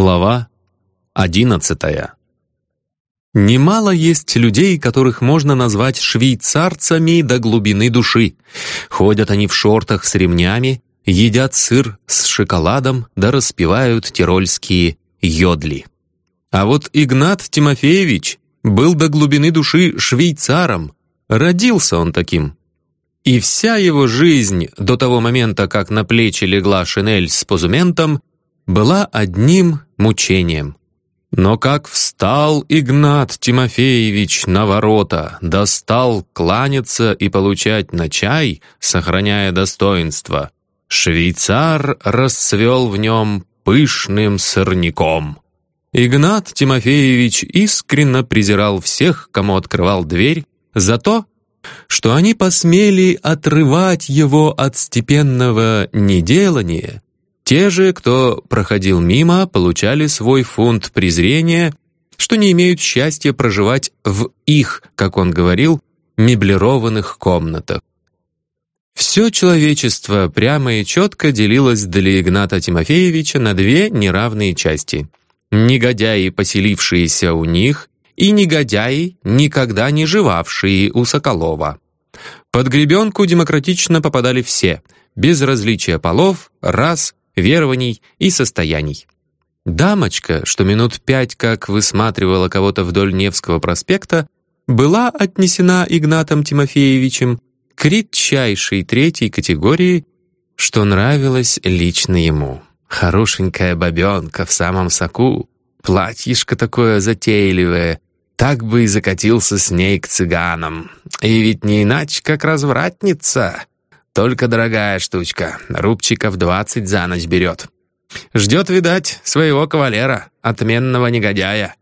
Глава одиннадцатая. Немало есть людей, которых можно назвать швейцарцами до глубины души. Ходят они в шортах с ремнями, едят сыр с шоколадом, да распевают тирольские йодли. А вот Игнат Тимофеевич был до глубины души швейцаром. Родился он таким. И вся его жизнь до того момента, как на плечи легла шинель с позументом, была одним мучением. Но как встал Игнат Тимофеевич на ворота, достал кланяться и получать на чай, сохраняя достоинство, швейцар расцвел в нем пышным сорняком. Игнат Тимофеевич искренне презирал всех, кому открывал дверь, за то, что они посмели отрывать его от степенного неделания те же, кто проходил мимо, получали свой фунт презрения, что не имеют счастья проживать в их, как он говорил, меблированных комнатах. Все человечество прямо и четко делилось для Игната Тимофеевича на две неравные части. Негодяи, поселившиеся у них, и негодяи, никогда не живавшие у Соколова. Под гребенку демократично попадали все, без различия полов, рас, верований и состояний. Дамочка, что минут пять как высматривала кого-то вдоль Невского проспекта, была отнесена Игнатом Тимофеевичем к редчайшей третьей категории, что нравилось лично ему. Хорошенькая бабенка в самом соку, платьишко такое затейливое, так бы и закатился с ней к цыганам. И ведь не иначе, как развратница. Только дорогая штучка, рубчиков двадцать за ночь берет. Ждет, видать, своего кавалера, отменного негодяя.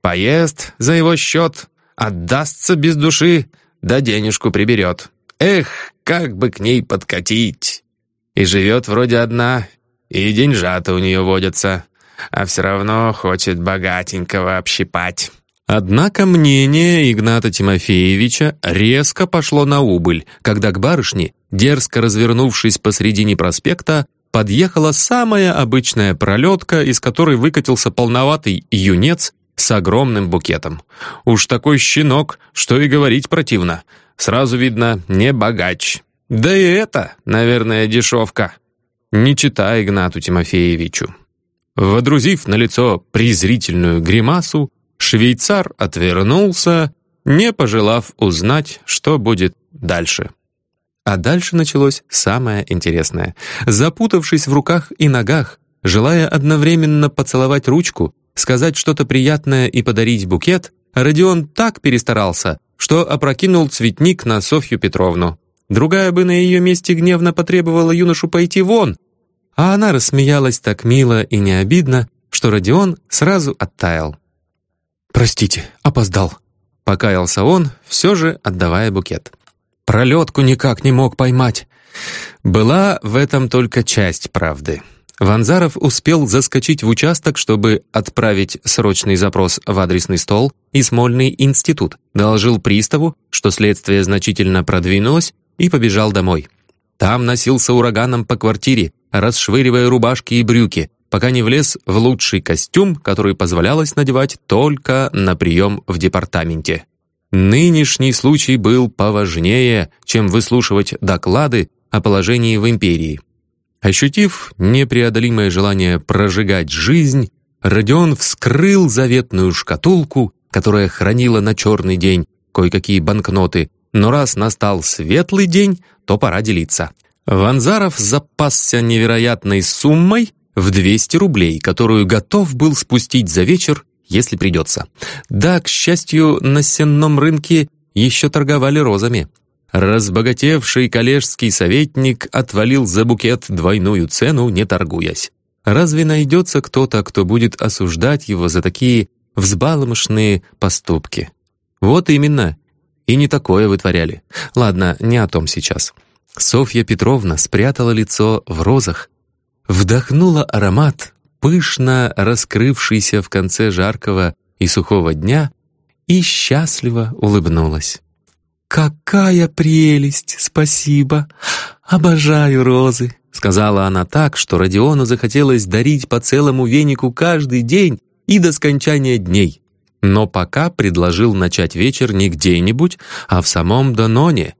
Поест за его счет, отдастся без души, да денежку приберет. Эх, как бы к ней подкатить. И живет вроде одна, и деньжата у нее водятся, а все равно хочет богатенького общипать. Однако мнение Игната Тимофеевича резко пошло на убыль, когда к барышне, дерзко развернувшись посредине проспекта, подъехала самая обычная пролетка, из которой выкатился полноватый юнец с огромным букетом. Уж такой щенок, что и говорить противно. Сразу видно, не богач. Да и это, наверное, дешевка. Не читай Игнату Тимофеевичу. Водрузив на лицо презрительную гримасу, Швейцар отвернулся, не пожелав узнать, что будет дальше. А дальше началось самое интересное. Запутавшись в руках и ногах, желая одновременно поцеловать ручку, сказать что-то приятное и подарить букет, Родион так перестарался, что опрокинул цветник на Софью Петровну. Другая бы на ее месте гневно потребовала юношу пойти вон, а она рассмеялась так мило и не обидно, что Родион сразу оттаял. «Простите, опоздал», — покаялся он, все же отдавая букет. «Пролетку никак не мог поймать». Была в этом только часть правды. Ванзаров успел заскочить в участок, чтобы отправить срочный запрос в адресный стол и Смольный институт, доложил приставу, что следствие значительно продвинулось, и побежал домой. Там носился ураганом по квартире, расшвыривая рубашки и брюки, пока не влез в лучший костюм, который позволялось надевать только на прием в департаменте. Нынешний случай был поважнее, чем выслушивать доклады о положении в империи. Ощутив непреодолимое желание прожигать жизнь, Родион вскрыл заветную шкатулку, которая хранила на черный день кое-какие банкноты, но раз настал светлый день, то пора делиться. Ванзаров запасся невероятной суммой, в 200 рублей, которую готов был спустить за вечер, если придется. Да, к счастью, на сенном рынке еще торговали розами. Разбогатевший коллежский советник отвалил за букет двойную цену, не торгуясь. Разве найдется кто-то, кто будет осуждать его за такие взбаломошные поступки? Вот именно. И не такое вытворяли. Ладно, не о том сейчас. Софья Петровна спрятала лицо в розах, вдохнула аромат, пышно раскрывшийся в конце жаркого и сухого дня, и счастливо улыбнулась. «Какая прелесть! Спасибо! Обожаю розы! Сказала она так, что Родиону захотелось дарить по целому венику каждый день и до скончания дней. Но пока предложил начать вечер не где-нибудь, а в самом Дононе.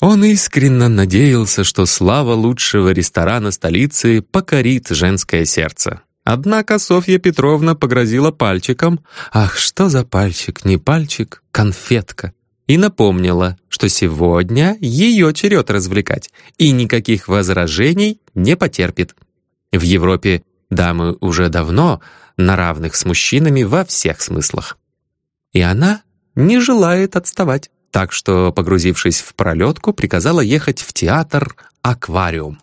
Он искренне надеялся, что слава лучшего ресторана столицы покорит женское сердце. Однако Софья Петровна погрозила пальчиком. Ах, что за пальчик, не пальчик, конфетка и напомнила, что сегодня ее черед развлекать, и никаких возражений не потерпит. В Европе дамы уже давно на равных с мужчинами во всех смыслах. И она не желает отставать, так что, погрузившись в пролетку, приказала ехать в театр «Аквариум».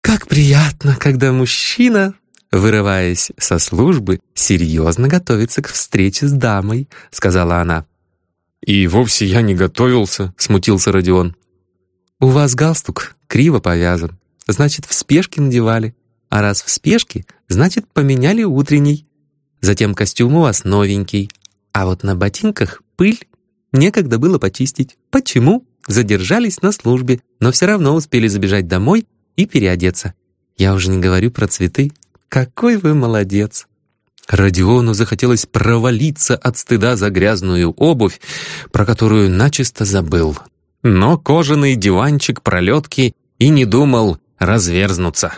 «Как приятно, когда мужчина вырываясь со службы, серьезно готовится к встрече с дамой», — сказала она. «И вовсе я не готовился», — смутился Родион. «У вас галстук криво повязан. Значит, в спешке надевали. А раз в спешке, значит, поменяли утренний. Затем костюм у вас новенький. А вот на ботинках пыль. Некогда было почистить. Почему? Задержались на службе, но все равно успели забежать домой и переодеться. Я уже не говорю про цветы. Какой вы молодец!» Родиону захотелось провалиться от стыда за грязную обувь, про которую начисто забыл. Но кожаный диванчик пролетки и не думал разверзнуться.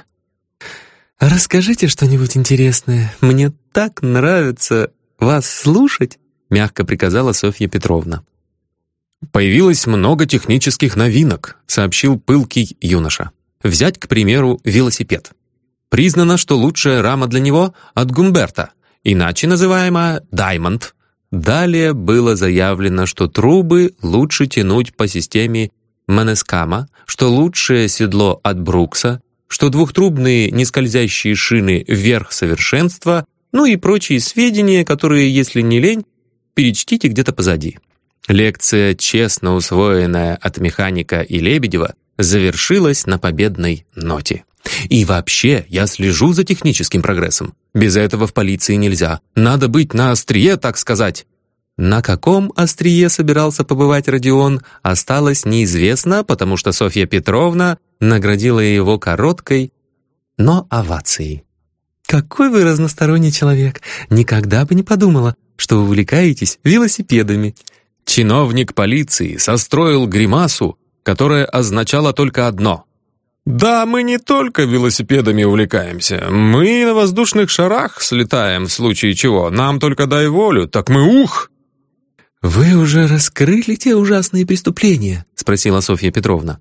«Расскажите что-нибудь интересное. Мне так нравится вас слушать», мягко приказала Софья Петровна. «Появилось много технических новинок», сообщил пылкий юноша. «Взять, к примеру, велосипед. Признано, что лучшая рама для него от Гумберта, иначе называемая «Даймонд». Далее было заявлено, что трубы лучше тянуть по системе Манескама, что лучшее седло от Брукса, что двухтрубные нескользящие шины — верх совершенства, ну и прочие сведения, которые, если не лень, перечтите где-то позади. Лекция, честно усвоенная от механика и Лебедева, завершилась на победной ноте. И вообще, я слежу за техническим прогрессом. Без этого в полиции нельзя. Надо быть на острие, так сказать. На каком острие собирался побывать Родион, осталось неизвестно, потому что Софья Петровна наградила его короткой, но овацией. «Какой вы разносторонний человек! Никогда бы не подумала, что вы увлекаетесь велосипедами!» Чиновник полиции состроил гримасу, которая означала только одно «Да, мы не только велосипедами увлекаемся. Мы на воздушных шарах слетаем, в случае чего. Нам только дай волю, так мы ух!» «Вы уже раскрыли те ужасные преступления?» — спросила Софья Петровна.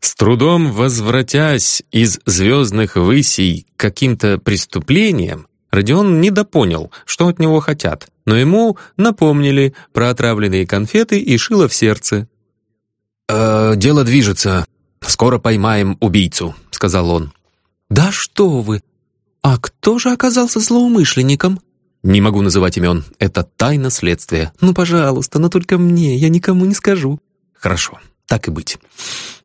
С трудом возвратясь из звездных высей к каким-то преступлениям, Родион недопонял, что от него хотят, но ему напомнили про отравленные конфеты и шило в сердце. «Э, «Дело движется», «Скоро поймаем убийцу», — сказал он. «Да что вы! А кто же оказался злоумышленником?» «Не могу называть имен. Это тайна следствия. Ну, пожалуйста, но только мне. Я никому не скажу». «Хорошо, так и быть.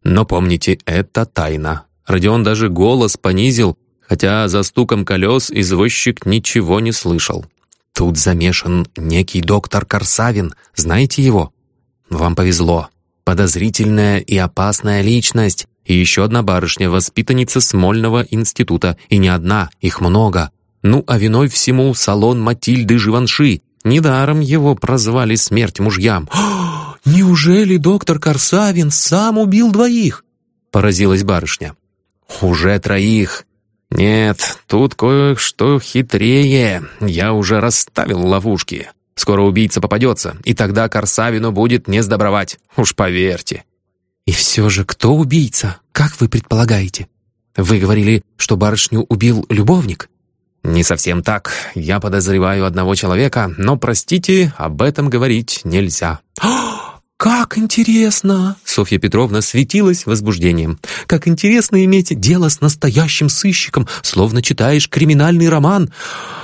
Но помните, это тайна». Родион даже голос понизил, хотя за стуком колес извозчик ничего не слышал. «Тут замешан некий доктор Корсавин. Знаете его?» «Вам повезло подозрительная и опасная личность, и еще одна барышня, воспитанница Смольного института, и не одна, их много. Ну, а виной всему салон Матильды Живанши. Недаром его прозвали «Смерть мужьям». «Неужели доктор Корсавин сам убил двоих?» — поразилась барышня. «Уже троих. Нет, тут кое-что хитрее. Я уже расставил ловушки. Скоро убийца попадется, и тогда Корсавину будет не сдобровать, уж поверьте». «И все же кто убийца? Как вы предполагаете? Вы говорили, что барышню убил любовник?» «Не совсем так. Я подозреваю одного человека, но, простите, об этом говорить нельзя». «Как интересно!» Софья Петровна светилась возбуждением. «Как интересно иметь дело с настоящим сыщиком, словно читаешь криминальный роман.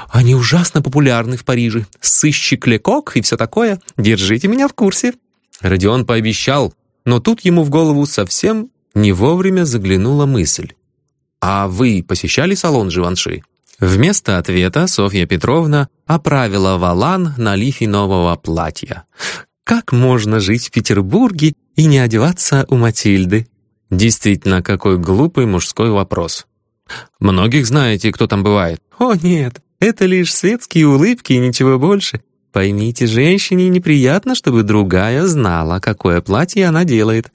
Они ужасно популярны в Париже. Сыщик Лекок и все такое. Держите меня в курсе». Родион пообещал, но тут ему в голову совсем не вовремя заглянула мысль. «А вы посещали салон Живанши?» Вместо ответа Софья Петровна оправила валан на лифе нового платья. «Как можно жить в Петербурге и не одеваться у Матильды?» Действительно, какой глупый мужской вопрос. Многих знаете, кто там бывает? О, нет, это лишь светские улыбки и ничего больше. Поймите, женщине неприятно, чтобы другая знала, какое платье она делает.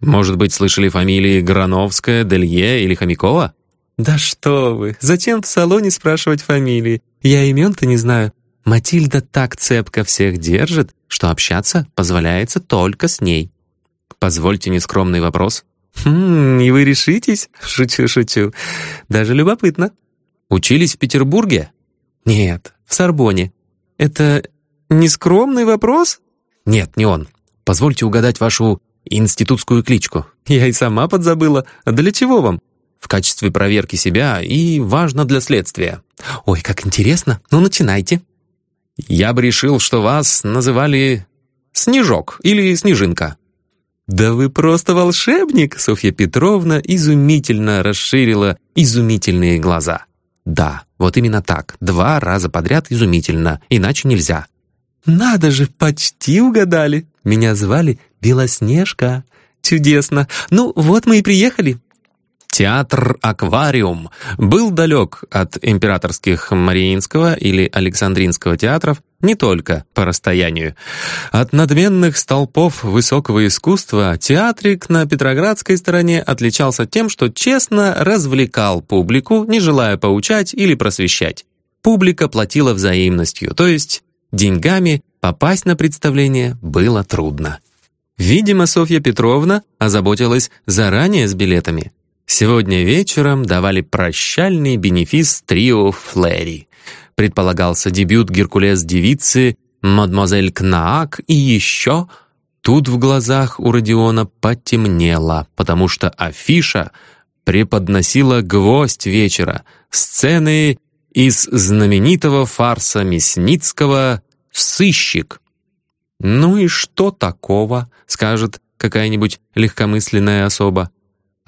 Может быть, слышали фамилии Грановская, Делье или Хомякова? Да что вы, зачем в салоне спрашивать фамилии? Я имен-то не знаю. Матильда так цепко всех держит, что общаться позволяется только с ней. Позвольте нескромный вопрос. «Хм, и вы решитесь?» «Шучу, шучу. Даже любопытно». «Учились в Петербурге?» «Нет, в Сорбоне. Это нескромный вопрос?» «Нет, не он. Позвольте угадать вашу институтскую кличку». «Я и сама подзабыла. Для чего вам?» «В качестве проверки себя и важно для следствия». «Ой, как интересно. Ну, начинайте». «Я бы решил, что вас называли Снежок или Снежинка». «Да вы просто волшебник!» Софья Петровна изумительно расширила изумительные глаза. «Да, вот именно так. Два раза подряд изумительно, иначе нельзя». «Надо же, почти угадали. Меня звали Белоснежка. Чудесно. Ну, вот мы и приехали. Театр «Аквариум» был далек от императорских Мариинского или Александринского театров не только по расстоянию. От надменных столпов высокого искусства театрик на Петроградской стороне отличался тем, что честно развлекал публику, не желая поучать или просвещать. Публика платила взаимностью, то есть деньгами попасть на представление было трудно. Видимо, Софья Петровна озаботилась заранее с билетами. Сегодня вечером давали прощальный бенефис трио Флэри. Предполагался дебют Геркулес-девицы, мадемуазель Кнаак и еще... Тут в глазах у Родиона потемнело, потому что афиша преподносила гвоздь вечера, сцены из знаменитого фарса Мясницкого «Сыщик». «Ну и что такого?» — скажет какая-нибудь легкомысленная особа.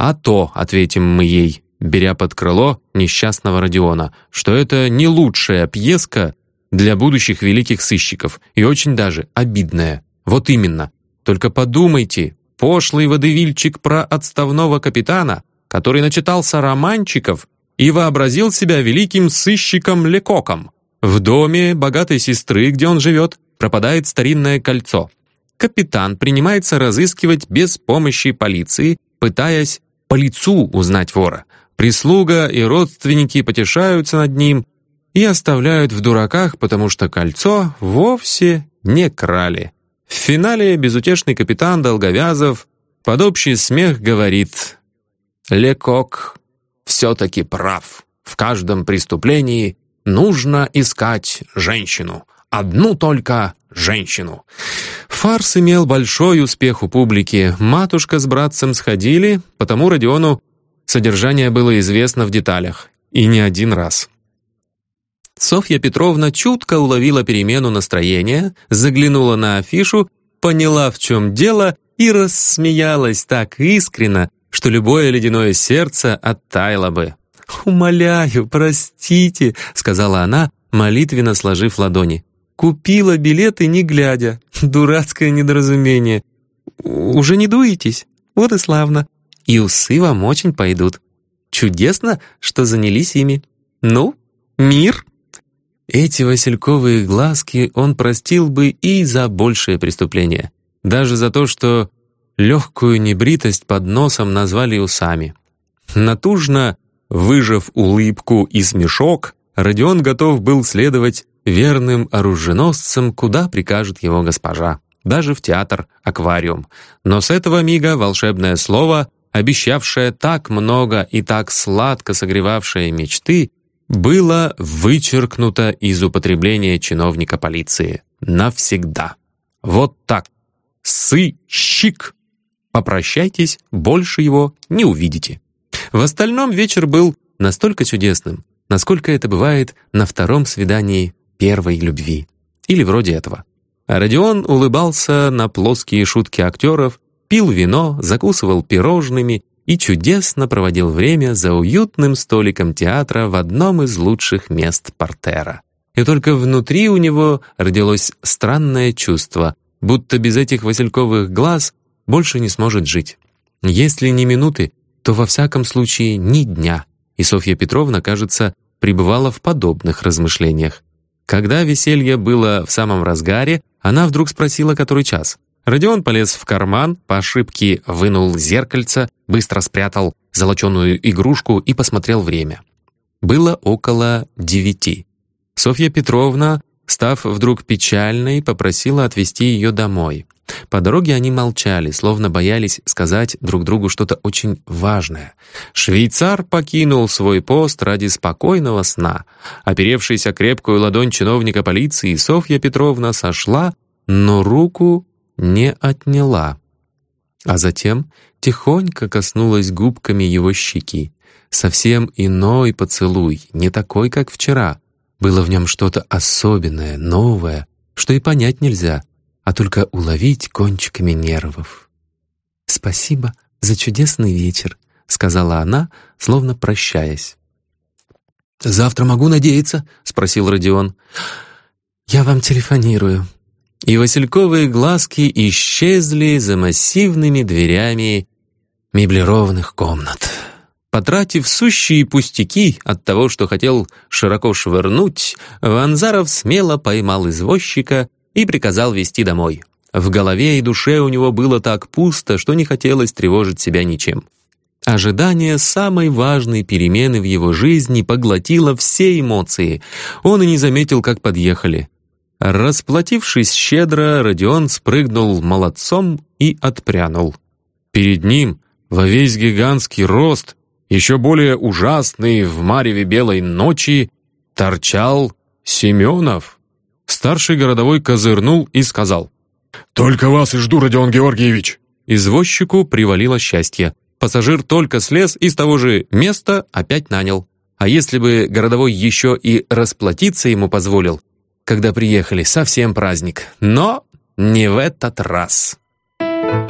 «А то», — ответим мы ей, беря под крыло несчастного Родиона, что это не лучшая пьеска для будущих великих сыщиков и очень даже обидная. Вот именно. Только подумайте, пошлый водевильчик про отставного капитана, который начитался романчиков и вообразил себя великим сыщиком Лекоком. В доме богатой сестры, где он живет, пропадает старинное кольцо. Капитан принимается разыскивать без помощи полиции, пытаясь по лицу узнать вора. Прислуга и родственники потешаются над ним и оставляют в дураках, потому что кольцо вовсе не крали. В финале безутешный капитан Долговязов под общий смех говорит «Лекок все-таки прав. В каждом преступлении нужно искать женщину. Одну только женщину. Фарс имел большой успех у публики. Матушка с братцем сходили, потому Родиону содержание было известно в деталях. И не один раз. Софья Петровна чутко уловила перемену настроения, заглянула на афишу, поняла, в чем дело, и рассмеялась так искренно, что любое ледяное сердце оттаяло бы. «Умоляю, простите», — сказала она, молитвенно сложив ладони. Купила билеты, не глядя. Дурацкое недоразумение. Уже не дуетесь? Вот и славно. И усы вам очень пойдут. Чудесно, что занялись ими. Ну, мир. Эти васильковые глазки он простил бы и за большее преступление. Даже за то, что легкую небритость под носом назвали усами. Натужно, выжав улыбку и смешок, Родион готов был следовать верным оруженосцем, куда прикажет его госпожа, даже в театр, аквариум. Но с этого мига волшебное слово, обещавшее так много и так сладко согревавшее мечты, было вычеркнуто из употребления чиновника полиции. Навсегда. Вот так. Сыщик. Попрощайтесь, больше его не увидите. В остальном вечер был настолько чудесным, насколько это бывает на втором свидании первой любви. Или вроде этого. А Родион улыбался на плоские шутки актеров, пил вино, закусывал пирожными и чудесно проводил время за уютным столиком театра в одном из лучших мест портера. И только внутри у него родилось странное чувство, будто без этих васильковых глаз больше не сможет жить. Если не минуты, то во всяком случае ни дня. И Софья Петровна, кажется, пребывала в подобных размышлениях. Когда веселье было в самом разгаре, она вдруг спросила, который час. Родион полез в карман, по ошибке вынул зеркальце, быстро спрятал золоченую игрушку и посмотрел время. Было около девяти. Софья Петровна, став вдруг печальной, попросила отвезти ее домой. По дороге они молчали, словно боялись сказать друг другу что-то очень важное. Швейцар покинул свой пост ради спокойного сна. Оперевшись о крепкую ладонь чиновника полиции, Софья Петровна сошла, но руку не отняла. А затем тихонько коснулась губками его щеки. Совсем иной поцелуй, не такой, как вчера. Было в нем что-то особенное, новое, что и понять нельзя, а только уловить кончиками нервов. «Спасибо за чудесный вечер», — сказала она, словно прощаясь. «Завтра могу надеяться?» — спросил Родион. «Я вам телефонирую», и васильковые глазки исчезли за массивными дверями меблированных комнат. Потратив сущие пустяки от того, что хотел широко швырнуть, Ванзаров смело поймал извозчика и приказал везти домой. В голове и душе у него было так пусто, что не хотелось тревожить себя ничем. Ожидание самой важной перемены в его жизни поглотило все эмоции. Он и не заметил, как подъехали. Расплатившись щедро, Родион спрыгнул молодцом и отпрянул. Перед ним, во весь гигантский рост, еще более ужасный в мареве белой ночи, торчал Семенов. Старший городовой козырнул и сказал. «Только вас и жду, Родион Георгиевич!» Извозчику привалило счастье. Пассажир только слез и с того же места опять нанял. А если бы городовой еще и расплатиться ему позволил, когда приехали, совсем праздник. Но не в этот раз. Thank you.